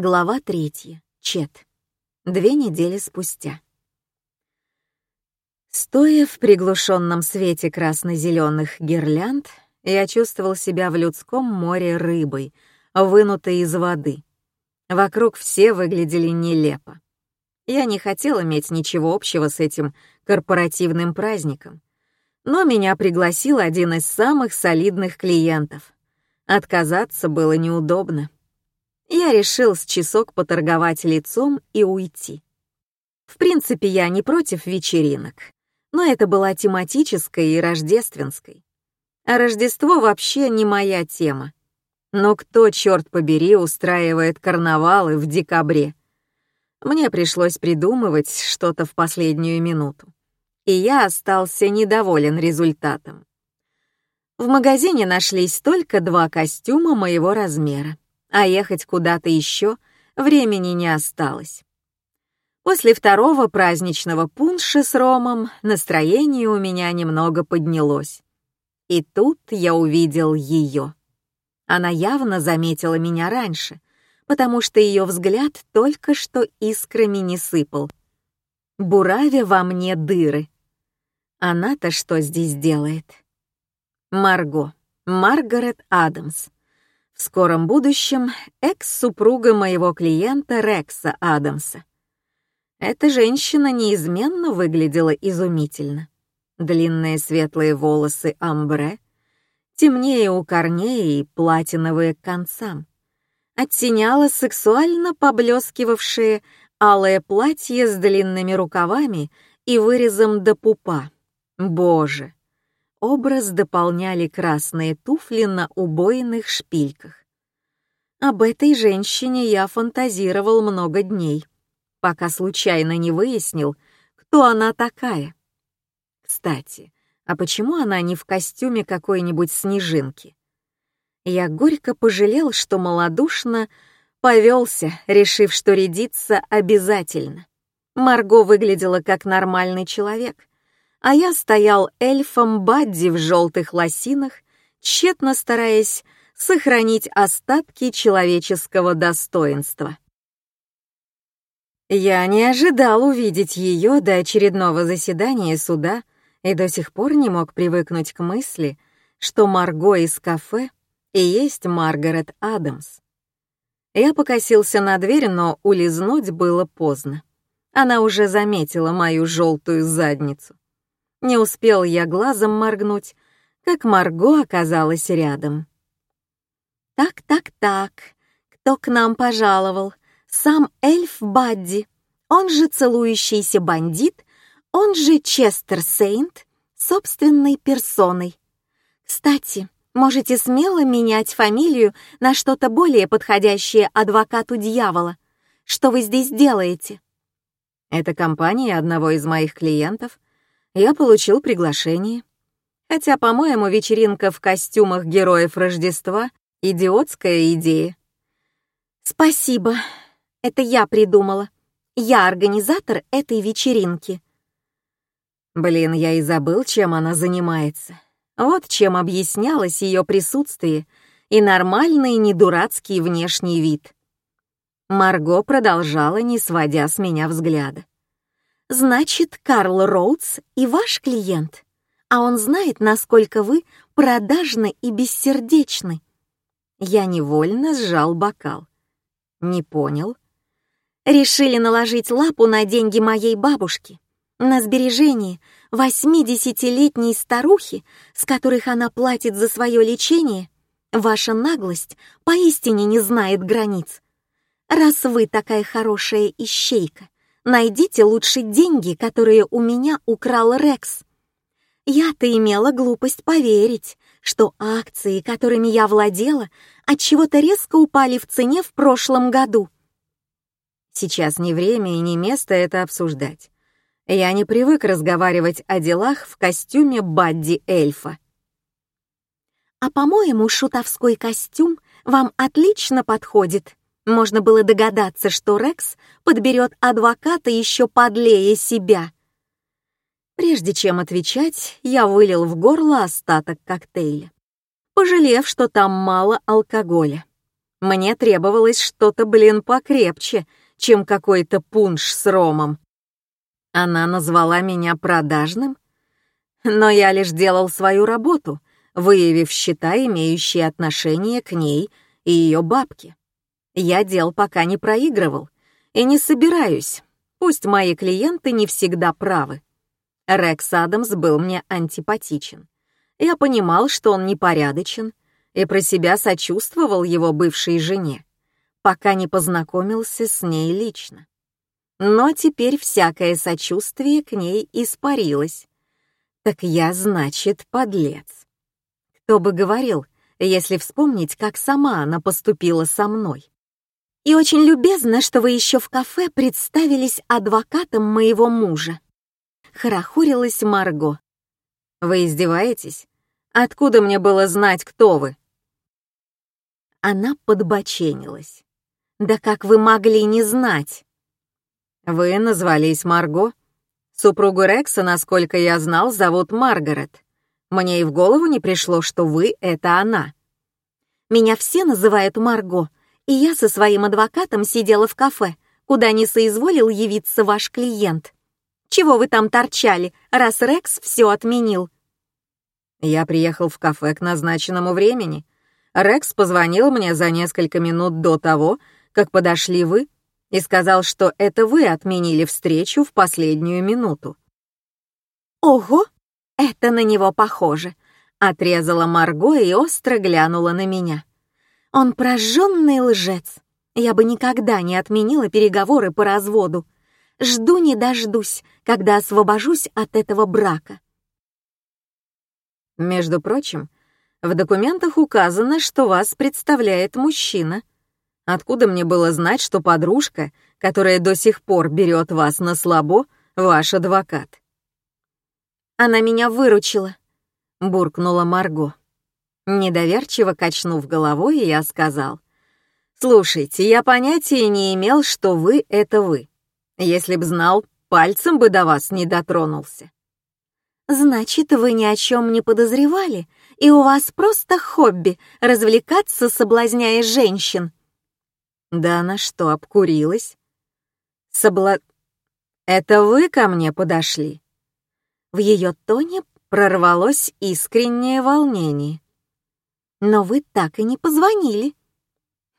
Глава третья. Чет. Две недели спустя. Стоя в приглушенном свете красно-зеленых гирлянд, я чувствовал себя в людском море рыбой, вынутой из воды. Вокруг все выглядели нелепо. Я не хотел иметь ничего общего с этим корпоративным праздником, но меня пригласил один из самых солидных клиентов. Отказаться было неудобно я решил с часок поторговать лицом и уйти. В принципе, я не против вечеринок, но это была тематической и рождественской. А Рождество вообще не моя тема. Но кто, черт побери, устраивает карнавалы в декабре? Мне пришлось придумывать что-то в последнюю минуту, и я остался недоволен результатом. В магазине нашлись только два костюма моего размера а ехать куда-то еще времени не осталось. После второго праздничного пунша с ромом настроение у меня немного поднялось. И тут я увидел ее. Она явно заметила меня раньше, потому что ее взгляд только что искрами не сыпал. Буравя во мне дыры. Она-то что здесь делает? Марго, Маргарет Адамс. В скором будущем экс-супруга моего клиента Рекса Адамса. Эта женщина неизменно выглядела изумительно. Длинные светлые волосы амбре, темнее у корней и платиновые к концам. Оттеняла сексуально поблескивавшее алое платье с длинными рукавами и вырезом до пупа. Боже! Образ дополняли красные туфли на убойных шпильках. Об этой женщине я фантазировал много дней, пока случайно не выяснил, кто она такая. Кстати, а почему она не в костюме какой-нибудь снежинки? Я горько пожалел, что малодушно повелся, решив, что рядиться обязательно. Марго выглядела как нормальный человек, а я стоял эльфом Бадди в желтых лосинах, тщетно стараясь сохранить остатки человеческого достоинства. Я не ожидал увидеть ее до очередного заседания суда и до сих пор не мог привыкнуть к мысли, что Марго из кафе и есть Маргарет Адамс. Я покосился на дверь, но улизнуть было поздно. Она уже заметила мою желтую задницу. Не успел я глазом моргнуть, как Марго оказалась рядом. «Так, так, так, кто к нам пожаловал? Сам эльф Бадди, он же целующийся бандит, он же Честер Сейнт, собственной персоной. Кстати, можете смело менять фамилию на что-то более подходящее адвокату дьявола. Что вы здесь делаете?» «Это компания одного из моих клиентов», я получил приглашение. Хотя, по-моему, вечеринка в костюмах героев Рождества — идиотская идея. «Спасибо. Это я придумала. Я организатор этой вечеринки». Блин, я и забыл, чем она занимается. Вот чем объяснялось ее присутствие и нормальный, недурацкий внешний вид. Марго продолжала, не сводя с меня взгляда. Значит, Карл Роудс и ваш клиент, а он знает, насколько вы продажны и бессердечны. Я невольно сжал бокал. Не понял. Решили наложить лапу на деньги моей бабушки, на сбережения восьмидесятилетней старухи, с которых она платит за свое лечение. Ваша наглость поистине не знает границ. Раз вы такая хорошая ищейка, Найдите лучше деньги, которые у меня украл Рекс. Я-то имела глупость поверить, что акции, которыми я владела, от чего-то резко упали в цене в прошлом году. Сейчас не время и не место это обсуждать. Я не привык разговаривать о делах в костюме Бадди-эльфа. А по-моему, шутовской костюм вам отлично подходит. Можно было догадаться, что Рекс подберет адвоката еще подлее себя. Прежде чем отвечать, я вылил в горло остаток коктейля, пожалев, что там мало алкоголя. Мне требовалось что-то, блин, покрепче, чем какой-то пунш с ромом. Она назвала меня продажным? Но я лишь делал свою работу, выявив счета, имеющие отношение к ней и ее бабке. Я дел пока не проигрывал и не собираюсь, пусть мои клиенты не всегда правы. Рекс Адамс был мне антипатичен. Я понимал, что он непорядочен, и про себя сочувствовал его бывшей жене, пока не познакомился с ней лично. Но теперь всякое сочувствие к ней испарилось. Так я, значит, подлец. Кто бы говорил, если вспомнить, как сама она поступила со мной. И очень любезно, что вы еще в кафе представились адвокатом моего мужа. Хорохорилась Марго. Вы издеваетесь? Откуда мне было знать, кто вы? Она подбоченилась. Да как вы могли не знать? Вы назвались Марго? Супругу Рекса, насколько я знал, зовут Маргарет. Мне и в голову не пришло, что вы — это она. Меня все называют Марго, и я со своим адвокатом сидела в кафе, куда не соизволил явиться ваш клиент. Чего вы там торчали, раз Рекс все отменил? Я приехал в кафе к назначенному времени. Рекс позвонил мне за несколько минут до того, как подошли вы, и сказал, что это вы отменили встречу в последнюю минуту. «Ого, это на него похоже», — отрезала Марго и остро глянула на меня. «Он прожженный лжец. Я бы никогда не отменила переговоры по разводу. Жду не дождусь, когда освобожусь от этого брака». «Между прочим, в документах указано, что вас представляет мужчина», Откуда мне было знать, что подружка, которая до сих пор берет вас на слабо, ваш адвокат? Она меня выручила, буркнула Марго. Недоверчиво качнув головой, я сказал. «Слушайте, я понятия не имел, что вы — это вы. Если б знал, пальцем бы до вас не дотронулся». «Значит, вы ни о чем не подозревали, и у вас просто хобби — развлекаться, соблазняя женщин», да она что, обкурилась? Собла... Это вы ко мне подошли? В ее тоне прорвалось искреннее волнение. Но вы так и не позвонили.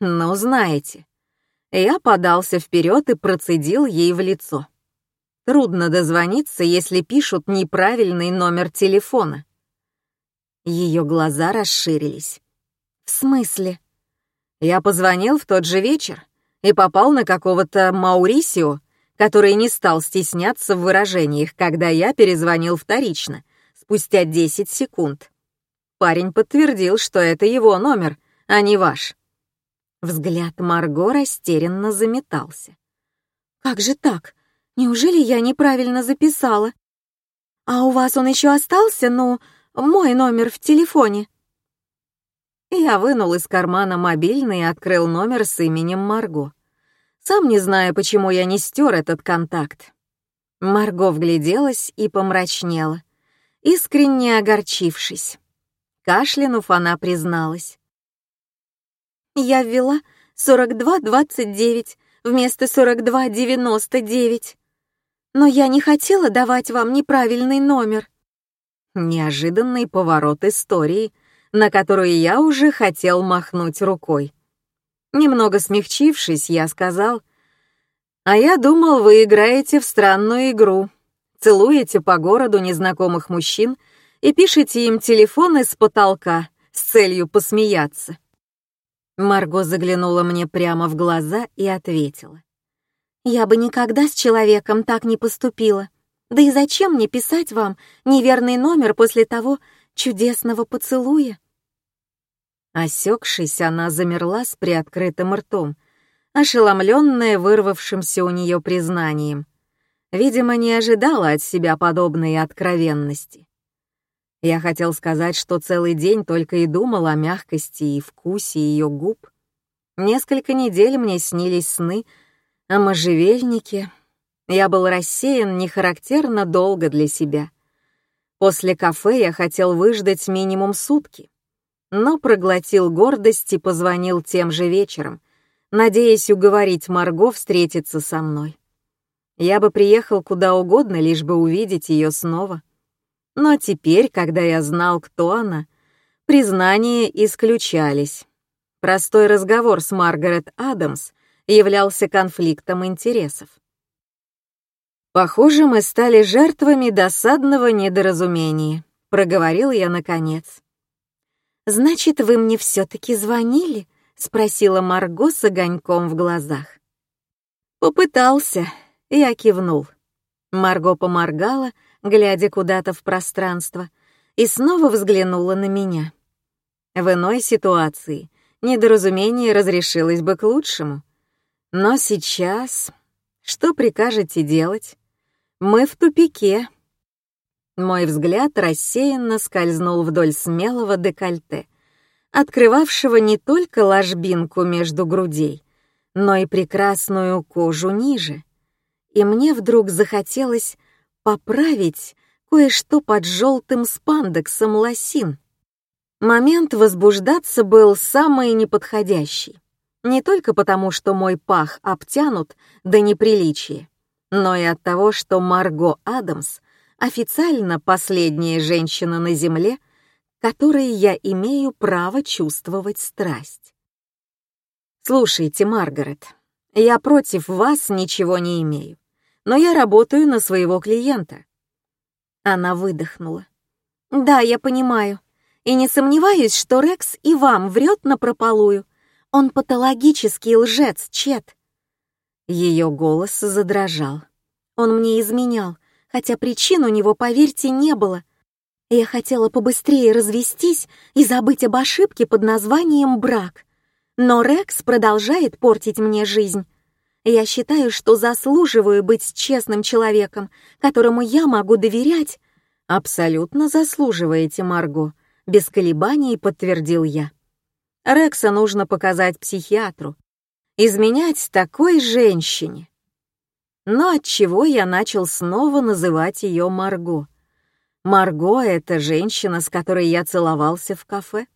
Ну, знаете. Я подался вперед и процедил ей в лицо. Трудно дозвониться, если пишут неправильный номер телефона. Ее глаза расширились. В смысле? Я позвонил в тот же вечер и попал на какого-то Маурисио, который не стал стесняться в выражениях, когда я перезвонил вторично, спустя 10 секунд. Парень подтвердил, что это его номер, а не ваш. Взгляд Марго растерянно заметался. «Как же так? Неужели я неправильно записала? А у вас он еще остался, ну, мой номер в телефоне?» Я вынул из кармана мобильный и открыл номер с именем Марго. Сам не знаю, почему я не стер этот контакт. Марго вгляделась и помрачнела, искренне огорчившись. Кашлянув, она призналась. «Я ввела 4229 вместо 4299, но я не хотела давать вам неправильный номер». Неожиданный поворот истории — на которую я уже хотел махнуть рукой. Немного смягчившись, я сказал, «А я думал, вы играете в странную игру, целуете по городу незнакомых мужчин и пишете им телефоны с потолка с целью посмеяться». Марго заглянула мне прямо в глаза и ответила. «Я бы никогда с человеком так не поступила. Да и зачем мне писать вам неверный номер после того, чудесного поцелуя. Осекшись, она замерла с приоткрытым ртом, ошеломленная вырвавшимся у нее признанием. Видимо, не ожидала от себя подобной откровенности. Я хотел сказать, что целый день только и думал о мягкости и вкусе ее губ. Несколько недель мне снились сны о можжевельнике. Я был рассеян нехарактерно долго для себя — После кафе я хотел выждать минимум сутки. но проглотил гордость и позвонил тем же вечером, надеясь уговорить Марго встретиться со мной. Я бы приехал куда угодно, лишь бы увидеть ее снова. Но теперь, когда я знал, кто она, признания исключались. Простой разговор с Маргарет Адамс являлся конфликтом интересов. «Похоже, мы стали жертвами досадного недоразумения», — проговорил я наконец. «Значит, вы мне все-таки звонили?» — спросила Марго с огоньком в глазах. «Попытался», — я кивнул. Марго поморгала, глядя куда-то в пространство, и снова взглянула на меня. В иной ситуации недоразумение разрешилось бы к лучшему. Но сейчас... Что прикажете делать? Мы в тупике. Мой взгляд рассеянно скользнул вдоль смелого декольте, открывавшего не только ложбинку между грудей, но и прекрасную кожу ниже. И мне вдруг захотелось поправить кое-что под желтым спандексом лосин. Момент возбуждаться был самый неподходящий. Не только потому, что мой пах обтянут до неприличия, но и от того, что Марго Адамс официально последняя женщина на Земле, которой я имею право чувствовать страсть. Слушайте, Маргарет, я против вас ничего не имею, но я работаю на своего клиента. Она выдохнула. Да, я понимаю. И не сомневаюсь, что Рекс и вам врет напропалую. Он патологический лжец, Чет. Ее голос задрожал. Он мне изменял, хотя причин у него, поверьте, не было. Я хотела побыстрее развестись и забыть об ошибке под названием «брак». Но Рекс продолжает портить мне жизнь. Я считаю, что заслуживаю быть честным человеком, которому я могу доверять. Абсолютно заслуживаете, Марго, без колебаний подтвердил я. Рекса нужно показать психиатру. Изменять такой женщине. Но от чего я начал снова называть ее Марго? Марго — это женщина, с которой я целовался в кафе.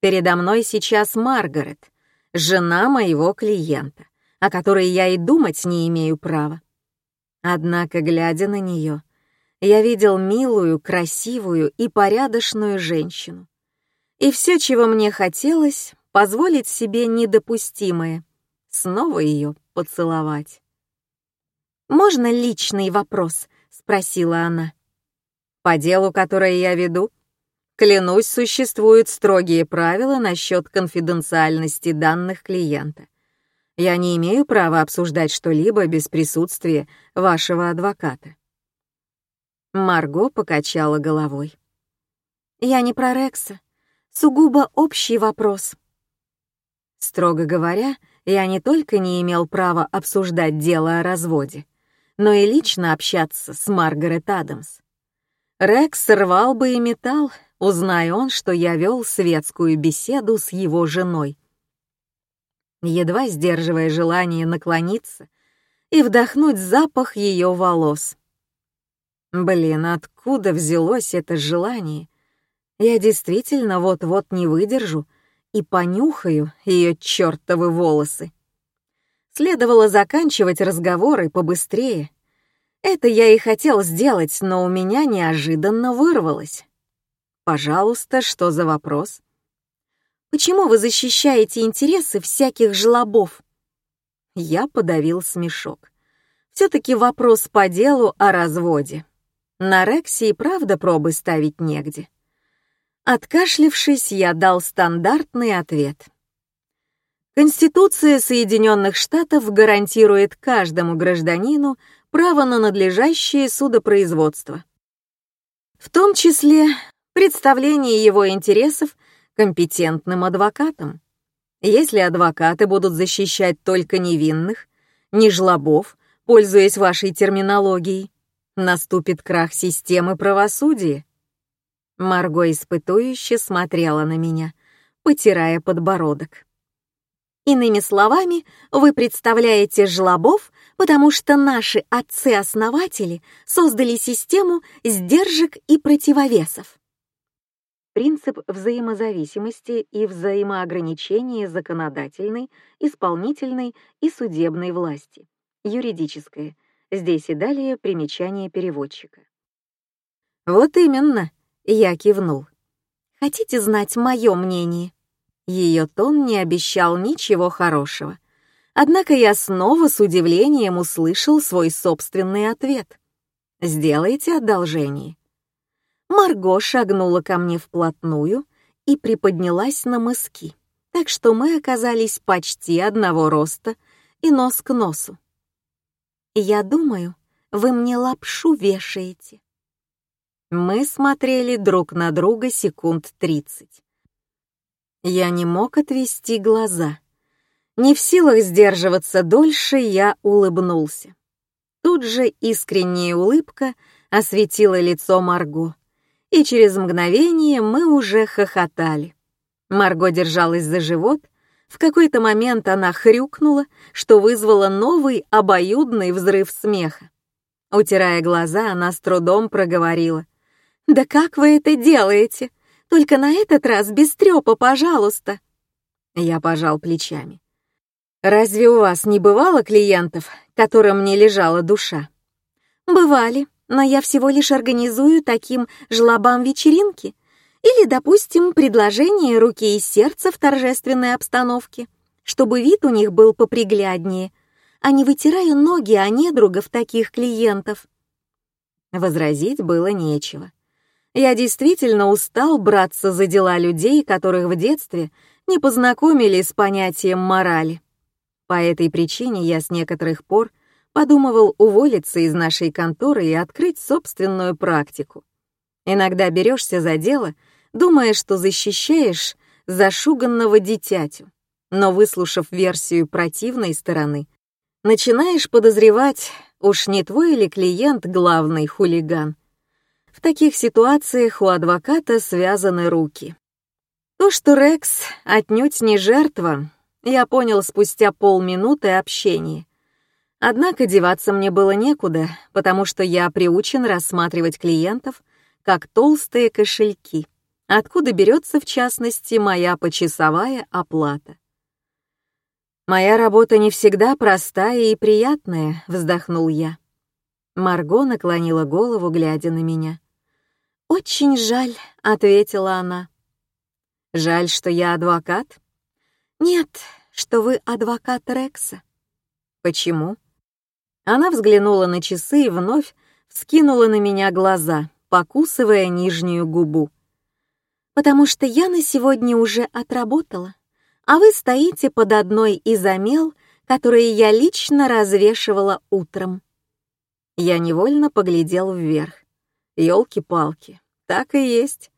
Передо мной сейчас Маргарет, жена моего клиента, о которой я и думать не имею права. Однако, глядя на нее, я видел милую, красивую и порядочную женщину. И все, чего мне хотелось, позволить себе недопустимое — снова ее поцеловать. «Можно личный вопрос?» — спросила она. «По делу, которое я веду, клянусь, существуют строгие правила насчет конфиденциальности данных клиента. Я не имею права обсуждать что-либо без присутствия вашего адвоката». Марго покачала головой. «Я не про Рекса. Сугубо общий вопрос». Строго говоря, я не только не имел права обсуждать дело о разводе, но и лично общаться с Маргарет Адамс. Рекс рвал бы и металл, узная он, что я вел светскую беседу с его женой. Едва сдерживая желание наклониться и вдохнуть запах ее волос. Блин, откуда взялось это желание? Я действительно вот-вот не выдержу и понюхаю ее чертовы волосы. Следовало заканчивать разговоры побыстрее. Это я и хотел сделать, но у меня неожиданно вырвалось. «Пожалуйста, что за вопрос?» «Почему вы защищаете интересы всяких жлобов?» Я подавил смешок. Все-таки вопрос по делу о разводе. На Рексе и правда пробы ставить негде. Откашлившись, я дал стандартный ответ. Конституция Соединенных Штатов гарантирует каждому гражданину право на надлежащее судопроизводство. В том числе представление его интересов компетентным адвокатом. Если адвокаты будут защищать только невинных, не жлобов, пользуясь вашей терминологией, наступит крах системы правосудия. Марго испытующе смотрела на меня, потирая подбородок. Иными словами, вы представляете жлобов, потому что наши отцы-основатели создали систему сдержек и противовесов. Принцип взаимозависимости и взаимоограничения законодательной, исполнительной и судебной власти. Юридическое. Здесь и далее примечание переводчика. Вот именно, я кивнул. Хотите знать мое мнение? Ее тон не обещал ничего хорошего. Однако я снова с удивлением услышал свой собственный ответ. «Сделайте одолжение». Марго шагнула ко мне вплотную и приподнялась на мыски, так что мы оказались почти одного роста и нос к носу. «Я думаю, вы мне лапшу вешаете». Мы смотрели друг на друга секунд тридцать. Я не мог отвести глаза. Не в силах сдерживаться дольше, я улыбнулся. Тут же искренняя улыбка осветила лицо Марго, и через мгновение мы уже хохотали. Марго держалась за живот, в какой-то момент она хрюкнула, что вызвало новый обоюдный взрыв смеха. Утирая глаза, она с трудом проговорила. «Да как вы это делаете? Только на этот раз без трёпа, пожалуйста». Я пожал плечами. «Разве у вас не бывало клиентов, которым не лежала душа?» «Бывали, но я всего лишь организую таким жлобам вечеринки или, допустим, предложение руки и сердца в торжественной обстановке, чтобы вид у них был попригляднее, а не вытираю ноги о недругов таких клиентов». Возразить было нечего. Я действительно устал браться за дела людей, которых в детстве не познакомили с понятием морали. По этой причине я с некоторых пор подумывал уволиться из нашей конторы и открыть собственную практику. Иногда берешься за дело, думая, что защищаешь зашуганного дитятю, но, выслушав версию противной стороны, начинаешь подозревать, уж не твой ли клиент главный хулиган — в таких ситуациях у адвоката связаны руки. То, что Рекс отнюдь не жертва, я понял спустя полминуты общения. Однако деваться мне было некуда, потому что я приучен рассматривать клиентов как толстые кошельки, откуда берется, в частности, моя почасовая оплата. «Моя работа не всегда простая и приятная», — вздохнул я. Марго наклонила голову, глядя на меня. «Очень жаль», — ответила она. «Жаль, что я адвокат?» «Нет, что вы адвокат Рекса». «Почему?» Она взглянула на часы и вновь вскинула на меня глаза, покусывая нижнюю губу. «Потому что я на сегодня уже отработала, а вы стоите под одной из омел, которые я лично развешивала утром». Я невольно поглядел вверх. Ёлки-палки, так и есть.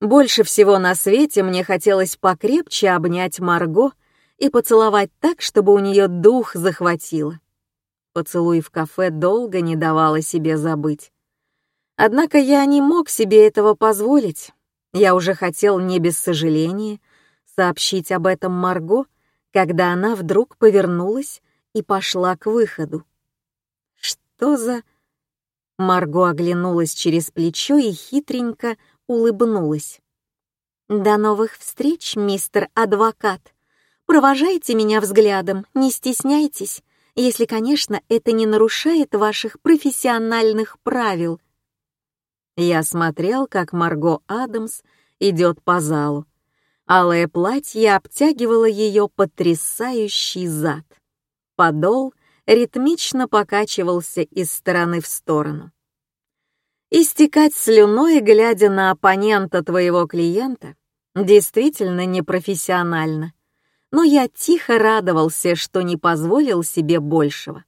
Больше всего на свете мне хотелось покрепче обнять Марго и поцеловать так, чтобы у нее дух захватило. Поцелуй в кафе долго не давало себе забыть. Однако я не мог себе этого позволить. Я уже хотел не без сожаления сообщить об этом Марго, когда она вдруг повернулась и пошла к выходу. Что за... Марго оглянулась через плечо и хитренько улыбнулась. «До новых встреч, мистер адвокат. Провожайте меня взглядом, не стесняйтесь, если, конечно, это не нарушает ваших профессиональных правил». Я смотрел, как Марго Адамс идет по залу. Алое платье обтягивало ее потрясающий зад. Подол ритмично покачивался из стороны в сторону. Истекать слюной, глядя на оппонента твоего клиента, действительно непрофессионально, но я тихо радовался, что не позволил себе большего.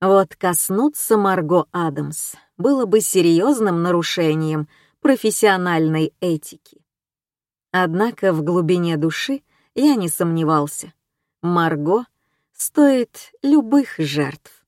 Вот коснуться Марго Адамс было бы серьезным нарушением профессиональной этики. Однако в глубине души я не сомневался. Марго стоит любых жертв.